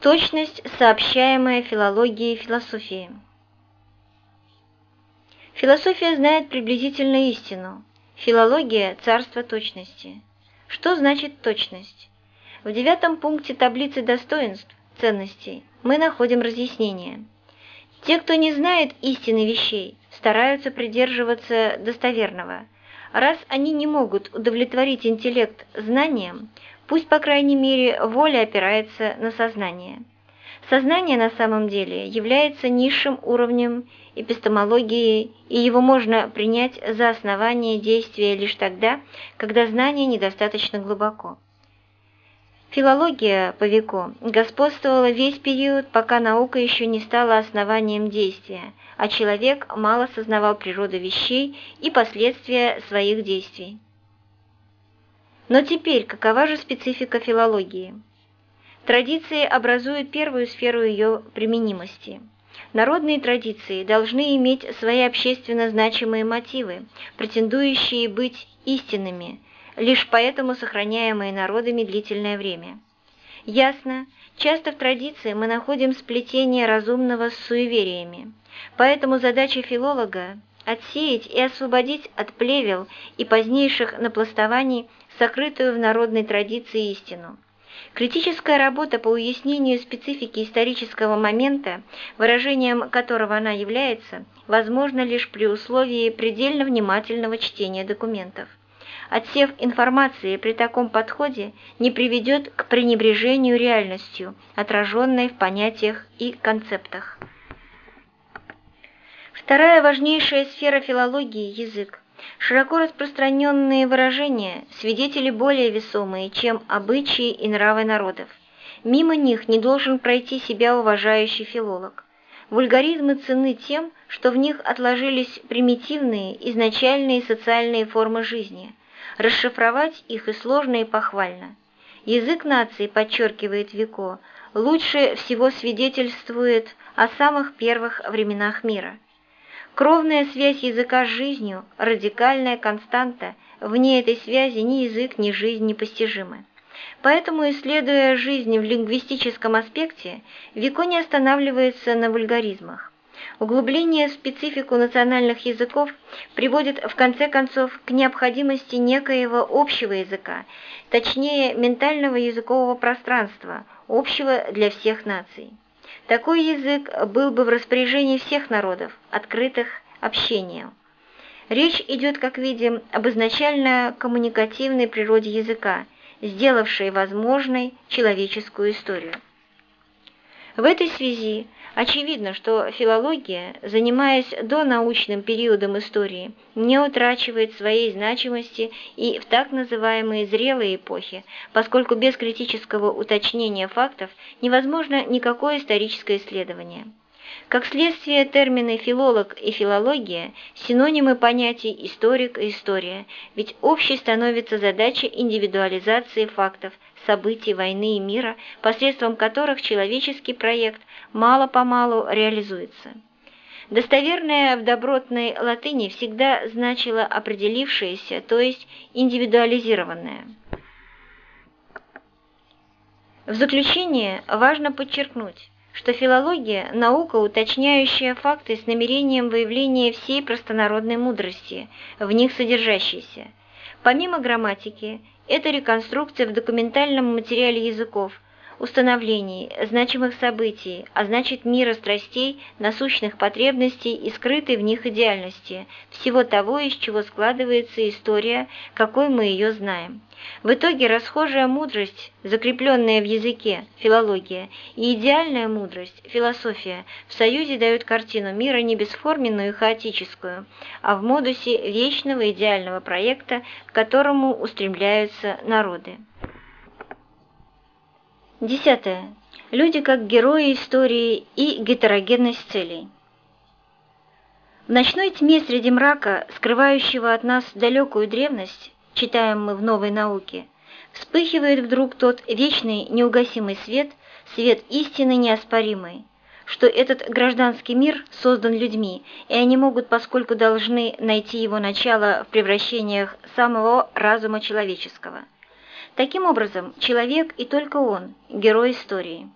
Speaker 1: Точность, сообщаемая филологией философии. Философия знает приблизительно истину. Филология – царство точности. Что значит точность? В девятом пункте таблицы достоинств, ценностей, мы находим разъяснение. Те, кто не знает истины вещей, стараются придерживаться достоверного. Раз они не могут удовлетворить интеллект знанием, пусть, по крайней мере, воля опирается на сознание. Сознание на самом деле является низшим уровнем эпистемологии, и его можно принять за основание действия лишь тогда, когда знание недостаточно глубоко. Филология по веку господствовала весь период, пока наука еще не стала основанием действия, а человек мало сознавал природу вещей и последствия своих действий. Но теперь какова же специфика филологии? Традиции образуют первую сферу ее применимости. Народные традиции должны иметь свои общественно значимые мотивы, претендующие быть истинными – лишь поэтому сохраняемые народами длительное время. Ясно, часто в традиции мы находим сплетение разумного с суевериями, поэтому задача филолога отсеять и освободить от плевел и позднейших напластований сокрытую в народной традиции истину. Критическая работа по уяснению специфики исторического момента, выражением которого она является, возможна лишь при условии предельно внимательного чтения документов. Отсев информации при таком подходе не приведет к пренебрежению реальностью, отраженной в понятиях и концептах. Вторая важнейшая сфера филологии – язык. Широко распространенные выражения – свидетели более весомые, чем обычаи и нравы народов. Мимо них не должен пройти себя уважающий филолог. Вульгаризмы ценны тем, что в них отложились примитивные, изначальные социальные формы жизни. Расшифровать их и сложно, и похвально. Язык нации, подчеркивает Вико, лучше всего свидетельствует о самых первых временах мира. Кровная связь языка с жизнью – радикальная константа, вне этой связи ни язык, ни жизнь непостижимы. Поэтому, исследуя жизнь в лингвистическом аспекте, Вико не останавливается на вульгаризмах. Углубление в специфику национальных языков приводит в конце концов к необходимости некоего общего языка, точнее ментального языкового пространства, общего для всех наций. Такой язык был бы в распоряжении всех народов, открытых общению. Речь идет, как видим, об изначально коммуникативной природе языка, сделавшей возможной человеческую историю. В этой связи очевидно, что филология, занимаясь донаучным периодом истории, не утрачивает своей значимости и в так называемые зрелые эпохи, поскольку без критического уточнения фактов невозможно никакое историческое исследование. Как следствие, термины «филолог» и «филология» – синонимы понятий «историк» и «история», ведь общей становится задача индивидуализации фактов, событий войны и мира, посредством которых человеческий проект мало-помалу реализуется. Достоверное в добротной латыни всегда значило определившееся, то есть индивидуализированное. В заключение важно подчеркнуть, что филология – наука, уточняющая факты с намерением выявления всей простонародной мудрости, в них содержащейся. Помимо грамматики, это реконструкция в документальном материале языков, установлений, значимых событий, а значит мира страстей, насущных потребностей и скрытой в них идеальности, всего того, из чего складывается история, какой мы ее знаем. В итоге расхожая мудрость, закрепленная в языке, филология, и идеальная мудрость, философия, в союзе дают картину мира не бесформенную и хаотическую, а в модусе вечного идеального проекта, к которому устремляются народы. Десятое. Люди как герои истории и гетерогенность целей. В ночной тьме среди мрака, скрывающего от нас далекую древность, читаем мы в «Новой науке», вспыхивает вдруг тот вечный неугасимый свет, свет истины неоспоримый, что этот гражданский мир создан людьми, и они могут, поскольку должны найти его начало в превращениях самого разума человеческого – Таким образом, человек и только он – герой истории.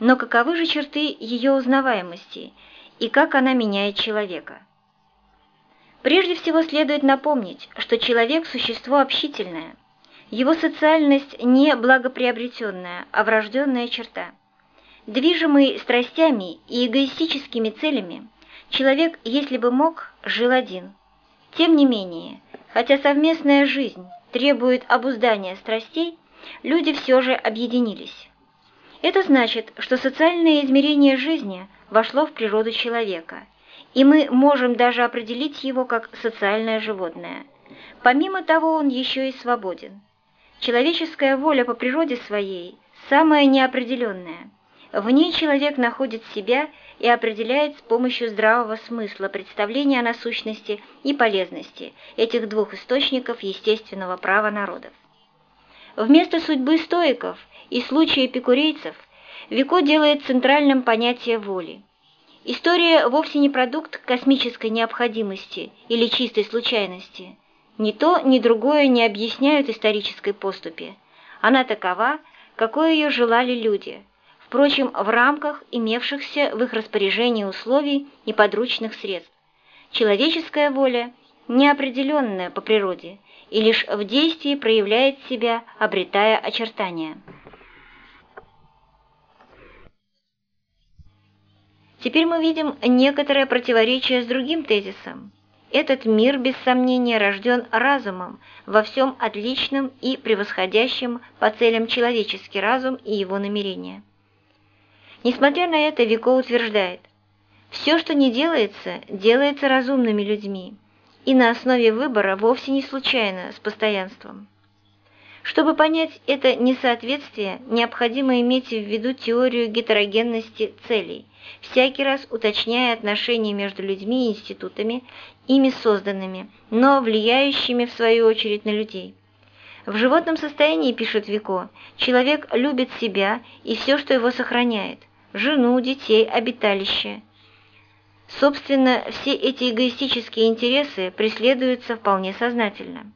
Speaker 1: Но каковы же черты ее узнаваемости и как она меняет человека? Прежде всего следует напомнить, что человек – существо общительное. Его социальность не благоприобретенная, а врожденная черта. Движимый страстями и эгоистическими целями, человек, если бы мог, жил один. Тем не менее, хотя совместная жизнь требует обуздания страстей, люди все же объединились. Это значит, что социальное измерение жизни вошло в природу человека, и мы можем даже определить его как социальное животное. Помимо того, он еще и свободен. Человеческая воля по природе своей самая неопределенная. В ней человек находит себя и определяет с помощью здравого смысла представления о насущности и полезности этих двух источников естественного права народов. Вместо судьбы стоиков и случая эпикурейцев Вико делает центральным понятие воли. История вовсе не продукт космической необходимости или чистой случайности. Ни то, ни другое не объясняют исторической поступи. Она такова, какой ее желали люди – впрочем, в рамках имевшихся в их распоряжении условий и подручных средств. Человеческая воля неопределенная по природе и лишь в действии проявляет себя, обретая очертания. Теперь мы видим некоторое противоречие с другим тезисом. Этот мир, без сомнения, рожден разумом, во всем отличным и превосходящим по целям человеческий разум и его намерения. Несмотря на это, Вико утверждает, все, что не делается, делается разумными людьми, и на основе выбора вовсе не случайно, с постоянством. Чтобы понять это несоответствие, необходимо иметь в виду теорию гетерогенности целей, всякий раз уточняя отношения между людьми и институтами, ими созданными, но влияющими в свою очередь на людей. В животном состоянии, пишет Вико, человек любит себя и все, что его сохраняет – жену, детей, обиталище. Собственно, все эти эгоистические интересы преследуются вполне сознательно.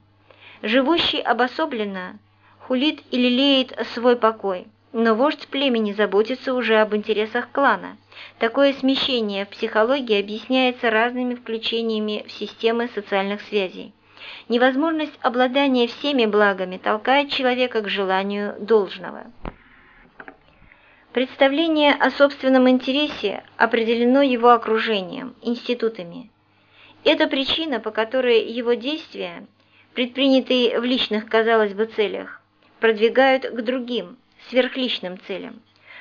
Speaker 1: Живущий обособленно хулит и лелеет свой покой, но вождь племени заботится уже об интересах клана. Такое смещение в психологии объясняется разными включениями в системы социальных связей. Невозможность обладания всеми благами толкает человека к желанию должного. Представление о собственном интересе определено его окружением, институтами. Это причина, по которой его действия, предпринятые в личных, казалось бы, целях, продвигают к другим, сверхличным целям.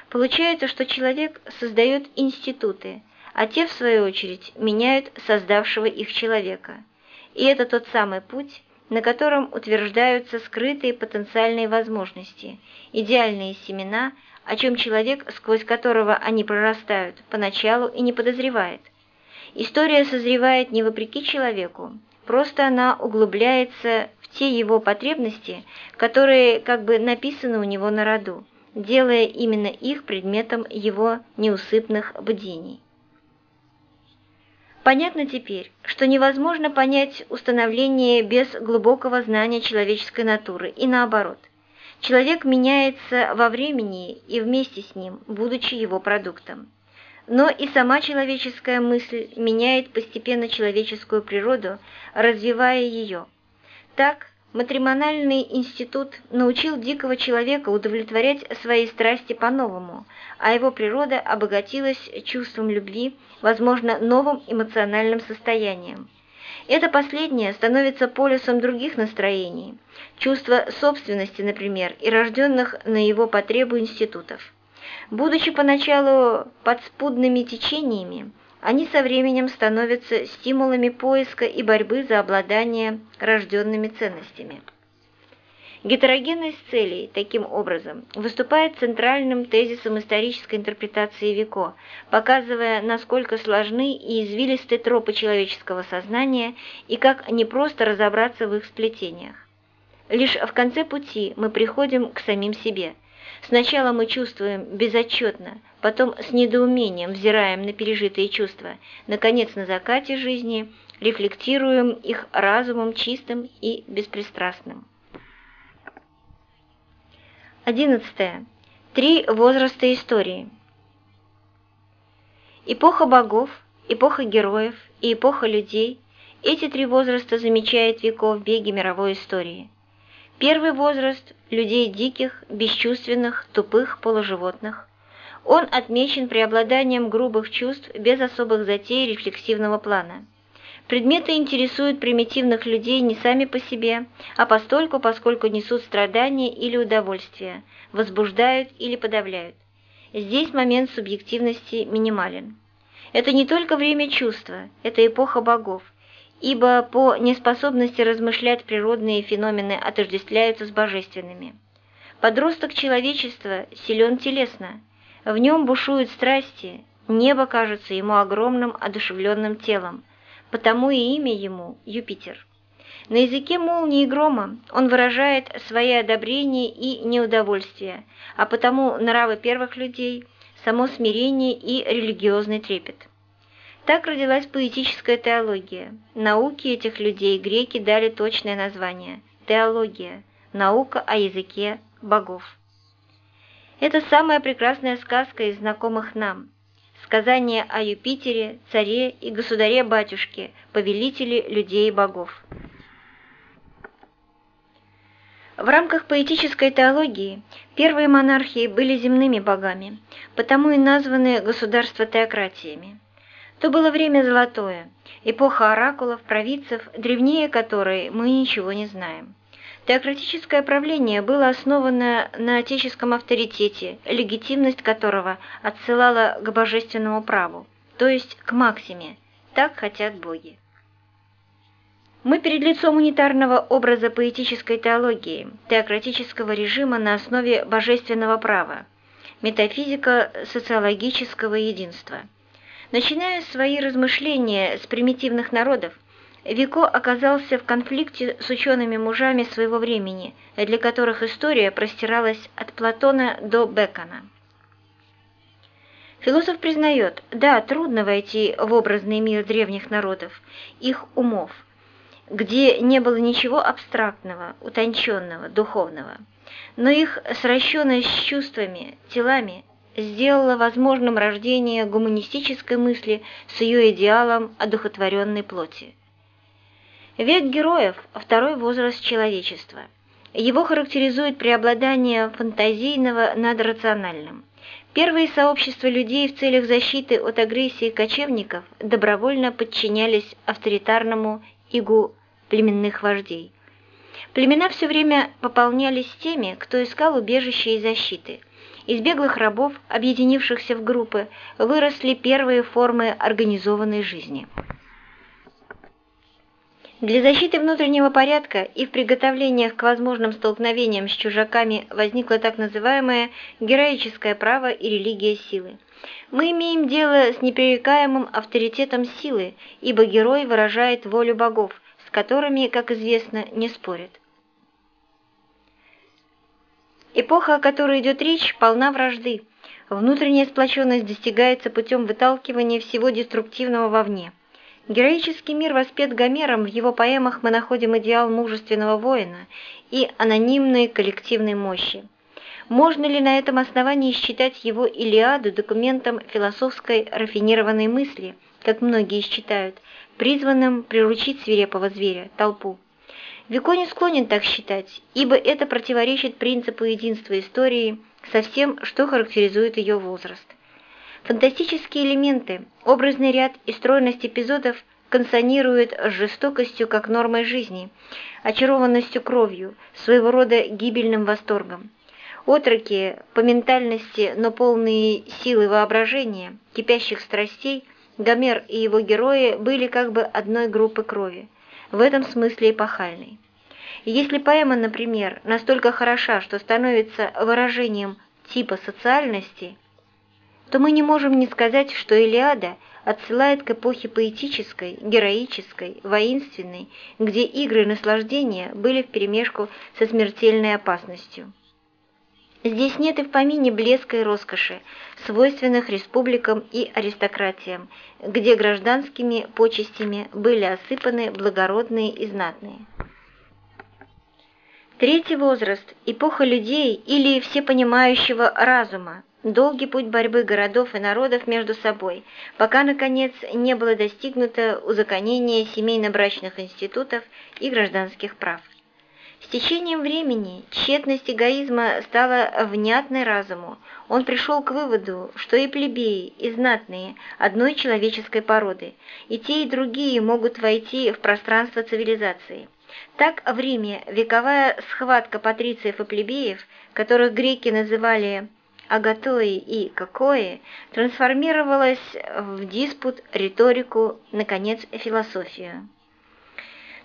Speaker 1: Получается, что человек создает институты, а те, в свою очередь, меняют создавшего их человека. И это тот самый путь, на котором утверждаются скрытые потенциальные возможности, идеальные семена – о чем человек, сквозь которого они прорастают, поначалу и не подозревает. История созревает не вопреки человеку, просто она углубляется в те его потребности, которые как бы написаны у него на роду, делая именно их предметом его неусыпных бдений. Понятно теперь, что невозможно понять установление без глубокого знания человеческой натуры и наоборот. Человек меняется во времени и вместе с ним, будучи его продуктом. Но и сама человеческая мысль меняет постепенно человеческую природу, развивая ее. Так, матримональный институт научил дикого человека удовлетворять свои страсти по-новому, а его природа обогатилась чувством любви, возможно, новым эмоциональным состоянием. Это последнее становится полюсом других настроений, чувства собственности, например, и рожденных на его потребу институтов. Будучи поначалу подспудными течениями, они со временем становятся стимулами поиска и борьбы за обладание рожденными ценностями. Гетерогенность целей, таким образом, выступает центральным тезисом исторической интерпретации Вико, показывая, насколько сложны и извилисты тропы человеческого сознания и как непросто разобраться в их сплетениях. Лишь в конце пути мы приходим к самим себе. Сначала мы чувствуем безотчетно, потом с недоумением взираем на пережитые чувства, наконец на закате жизни рефлектируем их разумом чистым и беспристрастным. 11. Три возраста истории. Эпоха богов, эпоха героев и эпоха людей – эти три возраста замечает веков в беге мировой истории. Первый возраст – людей диких, бесчувственных, тупых, полуживотных. Он отмечен преобладанием грубых чувств без особых затей рефлексивного плана. Предметы интересуют примитивных людей не сами по себе, а постольку, поскольку несут страдания или удовольствие, возбуждают или подавляют. Здесь момент субъективности минимален. Это не только время чувства, это эпоха богов, ибо по неспособности размышлять природные феномены отождествляются с божественными. Подросток человечества силен телесно, в нем бушуют страсти, небо кажется ему огромным одушевленным телом, потому и имя ему Юпитер. На языке молнии и грома он выражает свои одобрения и неудовольствие, а потому нравы первых людей, само смирение и религиозный трепет. Так родилась поэтическая теология. Науке этих людей греки дали точное название – теология, наука о языке богов. Это самая прекрасная сказка из знакомых нам – сказания о Юпитере, царе и государе-батюшке, повелителе людей и богов. В рамках поэтической теологии первые монархии были земными богами, потому и названы государства-теократиями. То было время золотое, эпоха оракулов, провидцев, древнее которой мы ничего не знаем. Теократическое правление было основано на отеческом авторитете, легитимность которого отсылала к божественному праву, то есть к максиме «так хотят боги». Мы перед лицом унитарного образа поэтической теологии, теократического режима на основе божественного права, метафизика социологического единства. Начиная свои размышления с примитивных народов, Вико оказался в конфликте с учеными мужами своего времени, для которых история простиралась от Платона до Бекона. Философ признает, да, трудно войти в образный мир древних народов, их умов – где не было ничего абстрактного, утонченного, духовного. Но их сращенность с чувствами, телами сделала возможным рождение гуманистической мысли с ее идеалом одухотворенной плоти. Век героев – второй возраст человечества. Его характеризует преобладание фантазийного над рациональным. Первые сообщества людей в целях защиты от агрессии кочевников добровольно подчинялись авторитарному игу племенных вождей. Племена все время пополнялись теми, кто искал убежища и защиты. Из беглых рабов, объединившихся в группы, выросли первые формы организованной жизни. Для защиты внутреннего порядка и в приготовлениях к возможным столкновениям с чужаками возникло так называемое героическое право и религия силы. Мы имеем дело с непререкаемым авторитетом силы, ибо герой выражает волю богов, которыми, как известно, не спорят. Эпоха, о которой идет речь, полна вражды. Внутренняя сплоченность достигается путем выталкивания всего деструктивного вовне. Героический мир воспет Гомером, в его поэмах мы находим идеал мужественного воина и анонимной коллективной мощи. Можно ли на этом основании считать его Илиаду документом философской рафинированной мысли, как многие считают, призванным приручить свирепого зверя, толпу. Вико не склонен так считать, ибо это противоречит принципу единства истории со всем, что характеризует ее возраст. Фантастические элементы, образный ряд и стройность эпизодов консонируют с жестокостью как нормой жизни, очарованностью кровью, своего рода гибельным восторгом. Отроки по ментальности, но полные силы воображения, кипящих страстей – Гомер и его герои были как бы одной группы крови, в этом смысле эпохальной. Если поэма, например, настолько хороша, что становится выражением типа социальности, то мы не можем не сказать, что Илиада отсылает к эпохе поэтической, героической, воинственной, где игры и наслаждения были вперемешку со смертельной опасностью. Здесь нет и в помине блеска и роскоши, свойственных республикам и аристократиям, где гражданскими почестями были осыпаны благородные и знатные. Третий возраст – эпоха людей или всепонимающего разума, долгий путь борьбы городов и народов между собой, пока, наконец, не было достигнуто узаконения семейно-брачных институтов и гражданских прав. С течением времени тщетность эгоизма стала внятной разуму. Он пришел к выводу, что и плебеи, и знатные одной человеческой породы, и те, и другие могут войти в пространство цивилизации. Так в Риме вековая схватка патрициев и плебеев, которых греки называли агатои и какои, трансформировалась в диспут, риторику, наконец, философию.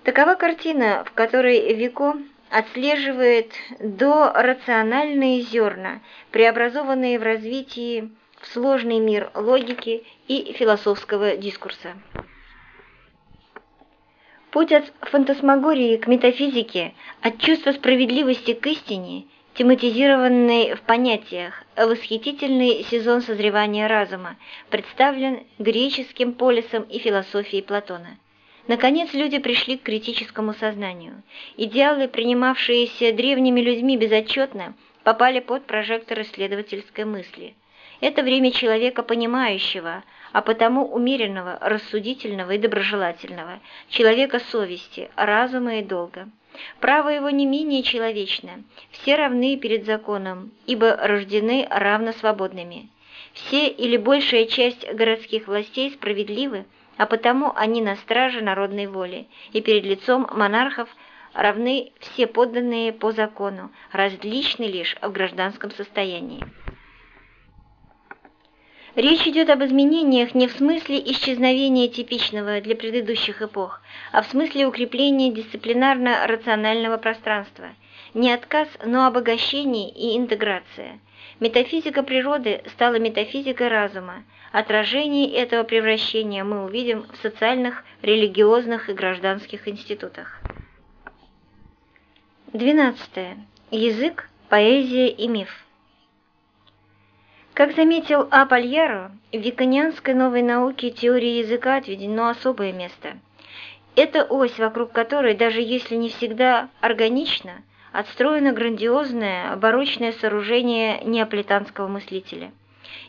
Speaker 1: Такова картина, в которой Вико отслеживает до рациональные зерна, преобразованные в развитии в сложный мир логики и философского дискурса. Путь от фантасмагории к метафизике, от чувства справедливости к истине, тематизированный в понятиях «восхитительный сезон созревания разума», представлен греческим полисом и философией Платона. Наконец люди пришли к критическому сознанию. Идеалы, принимавшиеся древними людьми безотчетно, попали под прожектор исследовательской мысли. Это время человека понимающего, а потому умеренного, рассудительного и доброжелательного, человека совести, разума и долга. Право его не менее человечно, все равны перед законом, ибо рождены равно свободными. Все или большая часть городских властей справедливы, а потому они на страже народной воли, и перед лицом монархов равны все подданные по закону, различны лишь в гражданском состоянии. Речь идет об изменениях не в смысле исчезновения типичного для предыдущих эпох, а в смысле укрепления дисциплинарно-рационального пространства. Не отказ, но обогащение и интеграция. Метафизика природы стала метафизикой разума. Отражение этого превращения мы увидим в социальных, религиозных и гражданских институтах. 12. Язык, поэзия и миф. Как заметил А. Пальяро, в виконианской новой науке теории языка отведено особое место. Это ось, вокруг которой, даже если не всегда органично, отстроено грандиозное, барочное сооружение неаполитанского мыслителя.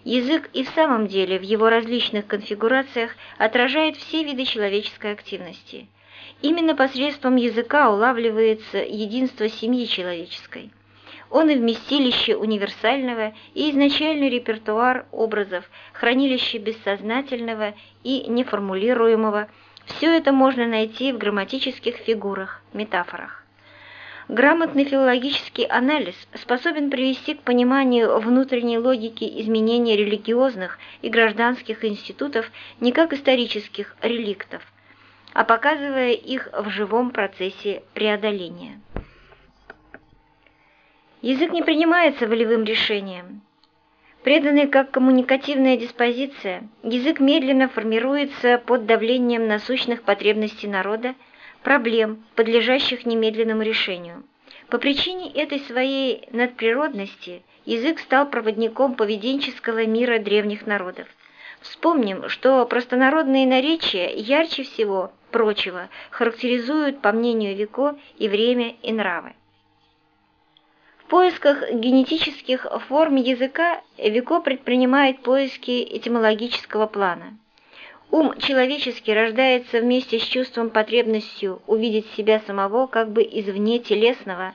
Speaker 1: Язык и в самом деле в его различных конфигурациях отражает все виды человеческой активности. Именно посредством языка улавливается единство семьи человеческой. Он и вместилище универсального, и изначальный репертуар образов, хранилище бессознательного и неформулируемого. Все это можно найти в грамматических фигурах, метафорах. Грамотный филологический анализ способен привести к пониманию внутренней логики изменения религиозных и гражданских институтов не как исторических реликтов, а показывая их в живом процессе преодоления. Язык не принимается волевым решением. Преданный как коммуникативная диспозиция, язык медленно формируется под давлением насущных потребностей народа, проблем, подлежащих немедленному решению. По причине этой своей надприродности язык стал проводником поведенческого мира древних народов. Вспомним, что простонародные наречия ярче всего прочего характеризуют, по мнению Вико, и время, и нравы. В поисках генетических форм языка Вико предпринимает поиски этимологического плана. Ум человеческий рождается вместе с чувством потребностью увидеть себя самого как бы извне телесного,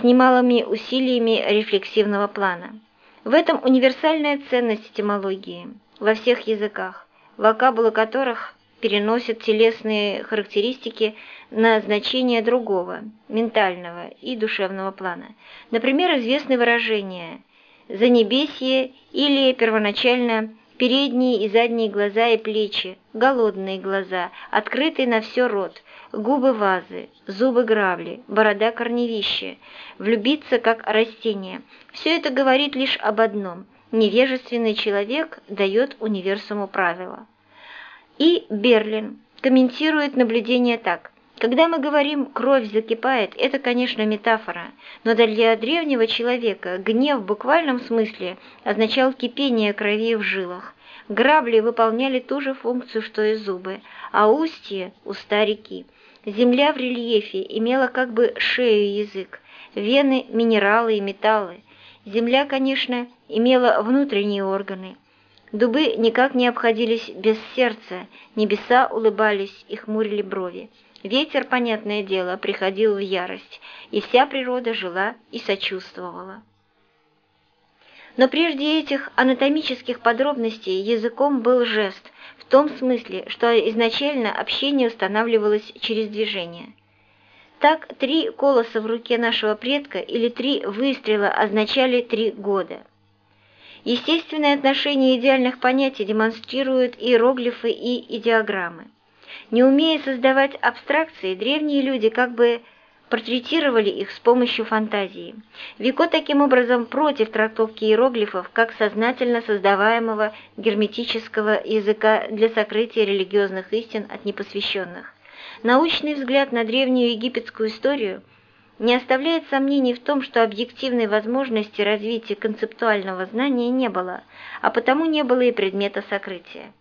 Speaker 1: с немалыми усилиями рефлексивного плана. В этом универсальная ценность этимологии во всех языках, вокабулы которых переносят телесные характеристики на значение другого, ментального и душевного плана. Например, известны выражения «занебесье» или первоначально передние и задние глаза и плечи, голодные глаза, открытый на все рот, губы вазы, зубы грабли, борода корневище, влюбиться как растение. Все это говорит лишь об одном – невежественный человек дает универсуму правила. И Берлин комментирует наблюдение так. Когда мы говорим «кровь закипает», это, конечно, метафора, но для древнего человека гнев в буквальном смысле означал кипение крови в жилах. Грабли выполняли ту же функцию, что и зубы, а устье – уста реки. Земля в рельефе имела как бы шею и язык, вены, минералы и металлы. Земля, конечно, имела внутренние органы, Дубы никак не обходились без сердца, небеса улыбались и хмурили брови. Ветер, понятное дело, приходил в ярость, и вся природа жила и сочувствовала. Но прежде этих анатомических подробностей языком был жест, в том смысле, что изначально общение устанавливалось через движение. Так, три колоса в руке нашего предка или три выстрела означали три года – Естественное отношение идеальных понятий демонстрируют иероглифы и идеограммы. Не умея создавать абстракции, древние люди как бы портретировали их с помощью фантазии. Вико таким образом против трактовки иероглифов как сознательно создаваемого герметического языка для сокрытия религиозных истин от непосвященных. Научный взгляд на древнюю египетскую историю – не оставляет сомнений в том, что объективной возможности развития концептуального знания не было, а потому не было и предмета сокрытия.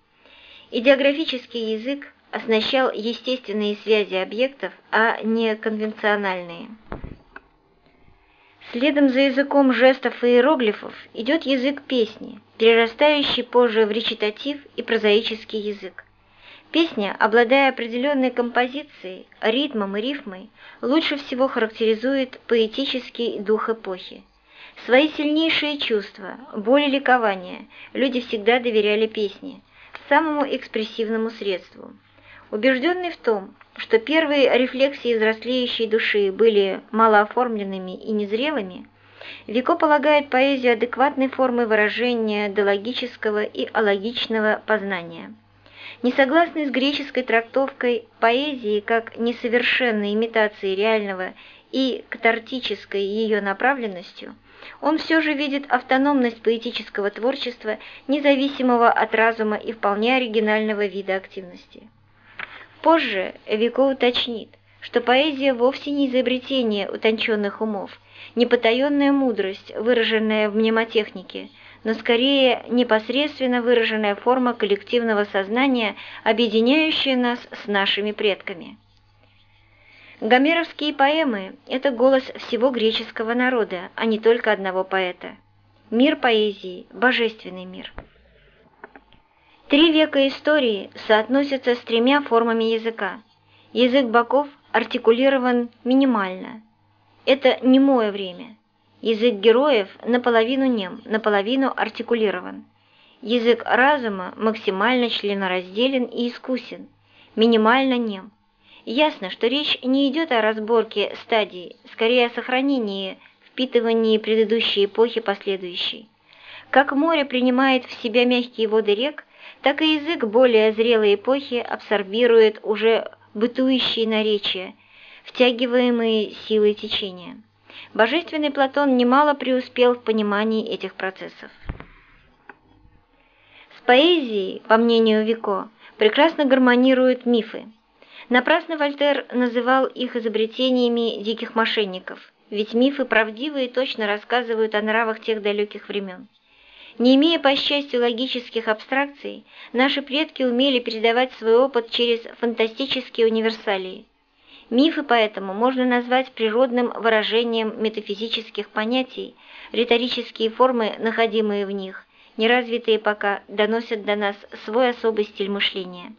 Speaker 1: Идеографический язык оснащал естественные связи объектов, а не конвенциональные. Следом за языком жестов и иероглифов идет язык песни, перерастающий позже в речитатив и прозаический язык. Песня, обладая определенной композицией, ритмом и рифмой, лучше всего характеризует поэтический дух эпохи. Свои сильнейшие чувства, боль и ликование люди всегда доверяли песне, самому экспрессивному средству. Убежденный в том, что первые рефлексии взрослеющей души были малооформленными и незрелыми, Вико полагает поэзию адекватной формой выражения дологического и алогичного познания. Несогласный с греческой трактовкой поэзии как несовершенной имитации реального и катартической ее направленностью, он все же видит автономность поэтического творчества, независимого от разума и вполне оригинального вида активности. Позже Вико уточнит, что поэзия вовсе не изобретение утонченных умов, не потаенная мудрость, выраженная в мнемотехнике, но скорее непосредственно выраженная форма коллективного сознания, объединяющая нас с нашими предками. Гомеровские поэмы – это голос всего греческого народа, а не только одного поэта. Мир поэзии – божественный мир. Три века истории соотносятся с тремя формами языка. Язык боков артикулирован минимально. Это немое время. Язык героев наполовину нем, наполовину артикулирован. Язык разума максимально членоразделен и искусен, минимально нем. Ясно, что речь не идет о разборке стадий, скорее о сохранении, впитывании предыдущей эпохи последующей. Как море принимает в себя мягкие воды рек, так и язык более зрелой эпохи абсорбирует уже бытующие наречия, втягиваемые силой течения. Божественный Платон немало преуспел в понимании этих процессов. С поэзией, по мнению Вико, прекрасно гармонируют мифы. Напрасно Вольтер называл их изобретениями диких мошенников, ведь мифы правдивы и точно рассказывают о нравах тех далеких времен. Не имея, по счастью, логических абстракций, наши предки умели передавать свой опыт через фантастические универсалии. Мифы поэтому можно назвать природным выражением метафизических понятий, риторические формы, находимые в них, неразвитые пока, доносят до нас свой особый стиль мышления.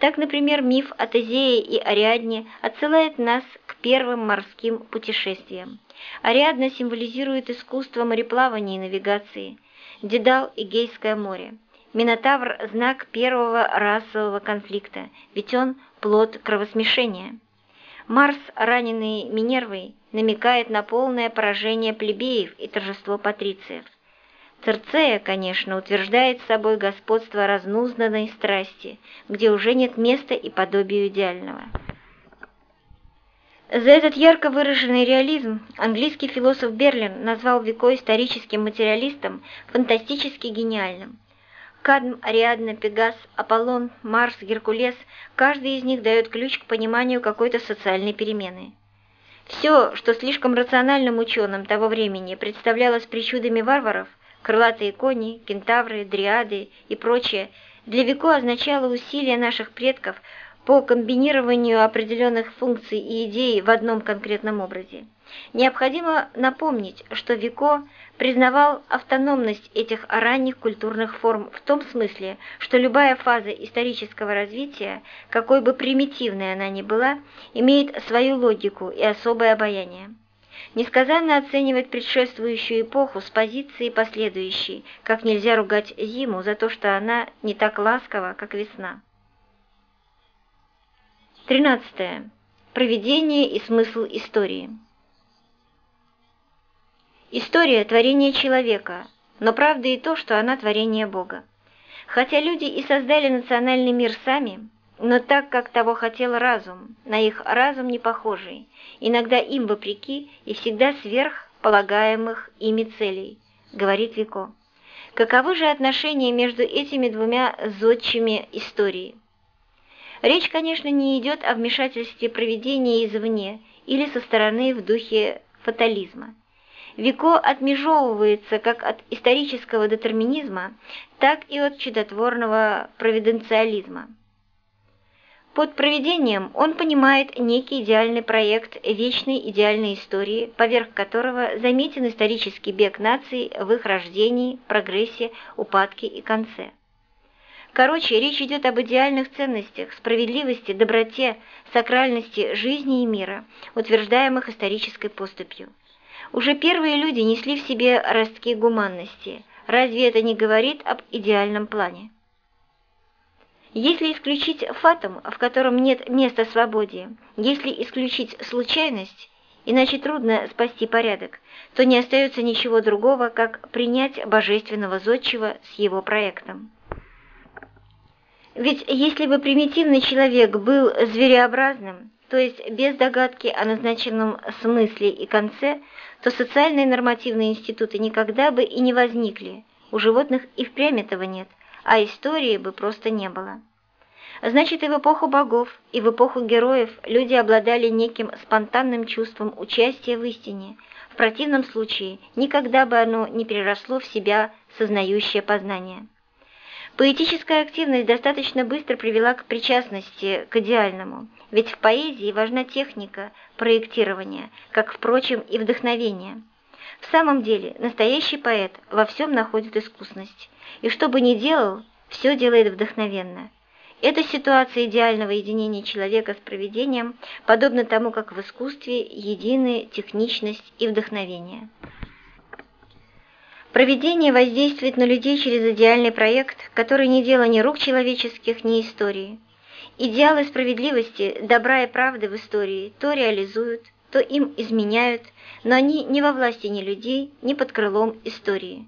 Speaker 1: Так, например, миф о Тезее и Ариадне отсылает нас к первым морским путешествиям. Ариадна символизирует искусство мореплавания и навигации, Дедал и Гейское море. Минотавр – знак первого расового конфликта, ведь он – плод кровосмешения. Марс, раненый Минервой, намекает на полное поражение плебеев и торжество патрициев. Церцея, конечно, утверждает собой господство разнузданной страсти, где уже нет места и подобия идеального. За этот ярко выраженный реализм английский философ Берлин назвал Вико историческим материалистом фантастически гениальным. Кадм, Ариадна, Пегас, Аполлон, Марс, Геркулес – каждый из них дает ключ к пониманию какой-то социальной перемены. Все, что слишком рациональным ученым того времени представлялось причудами варваров – крылатые кони, кентавры, дриады и прочее – для Вико означало усилия наших предков по комбинированию определенных функций и идей в одном конкретном образе. Необходимо напомнить, что Вико признавал автономность этих ранних культурных форм в том смысле, что любая фаза исторического развития, какой бы примитивной она ни была, имеет свою логику и особое обаяние. Несказанно оценивать предшествующую эпоху с позиции последующей, как нельзя ругать зиму за то, что она не так ласкова, как весна. 13. Проведение и смысл истории. История – творение человека, но правда и то, что она творение Бога. Хотя люди и создали национальный мир сами, но так, как того хотел разум, на их разум не похожий, иногда им вопреки и всегда сверх полагаемых ими целей, говорит Вико. Каковы же отношения между этими двумя зодчими истории? Речь, конечно, не идет о вмешательстве проведения извне или со стороны в духе фатализма. Вико отмежевывается как от исторического детерминизма, так и от чудотворного провиденциализма. Под проведением он понимает некий идеальный проект вечной идеальной истории, поверх которого заметен исторический бег наций в их рождении, прогрессе, упадке и конце. Короче, речь идет об идеальных ценностях, справедливости, доброте, сакральности жизни и мира, утверждаемых исторической поступью. Уже первые люди несли в себе ростки гуманности. Разве это не говорит об идеальном плане? Если исключить фатум, в котором нет места свободе, если исключить случайность, иначе трудно спасти порядок, то не остается ничего другого, как принять божественного зодчего с его проектом. Ведь если бы примитивный человек был звереобразным, то есть без догадки о назначенном смысле и конце, то социальные нормативные институты никогда бы и не возникли, у животных и впрямь этого нет, а истории бы просто не было. Значит, и в эпоху богов, и в эпоху героев люди обладали неким спонтанным чувством участия в истине. В противном случае никогда бы оно не переросло в себя сознающее познание. Поэтическая активность достаточно быстро привела к причастности к идеальному, ведь в поэзии важна техника проектирования, как, впрочем, и вдохновение. В самом деле, настоящий поэт во всем находит искусность, и что бы ни делал, все делает вдохновенно. Эта ситуация идеального единения человека с провидением подобна тому, как в искусстве едины техничность и вдохновение. Проведение воздействует на людей через идеальный проект, который не дело ни рук человеческих, ни истории. Идеалы справедливости, добра и правды в истории то реализуют, то им изменяют, но они не во власти ни людей, ни под крылом истории.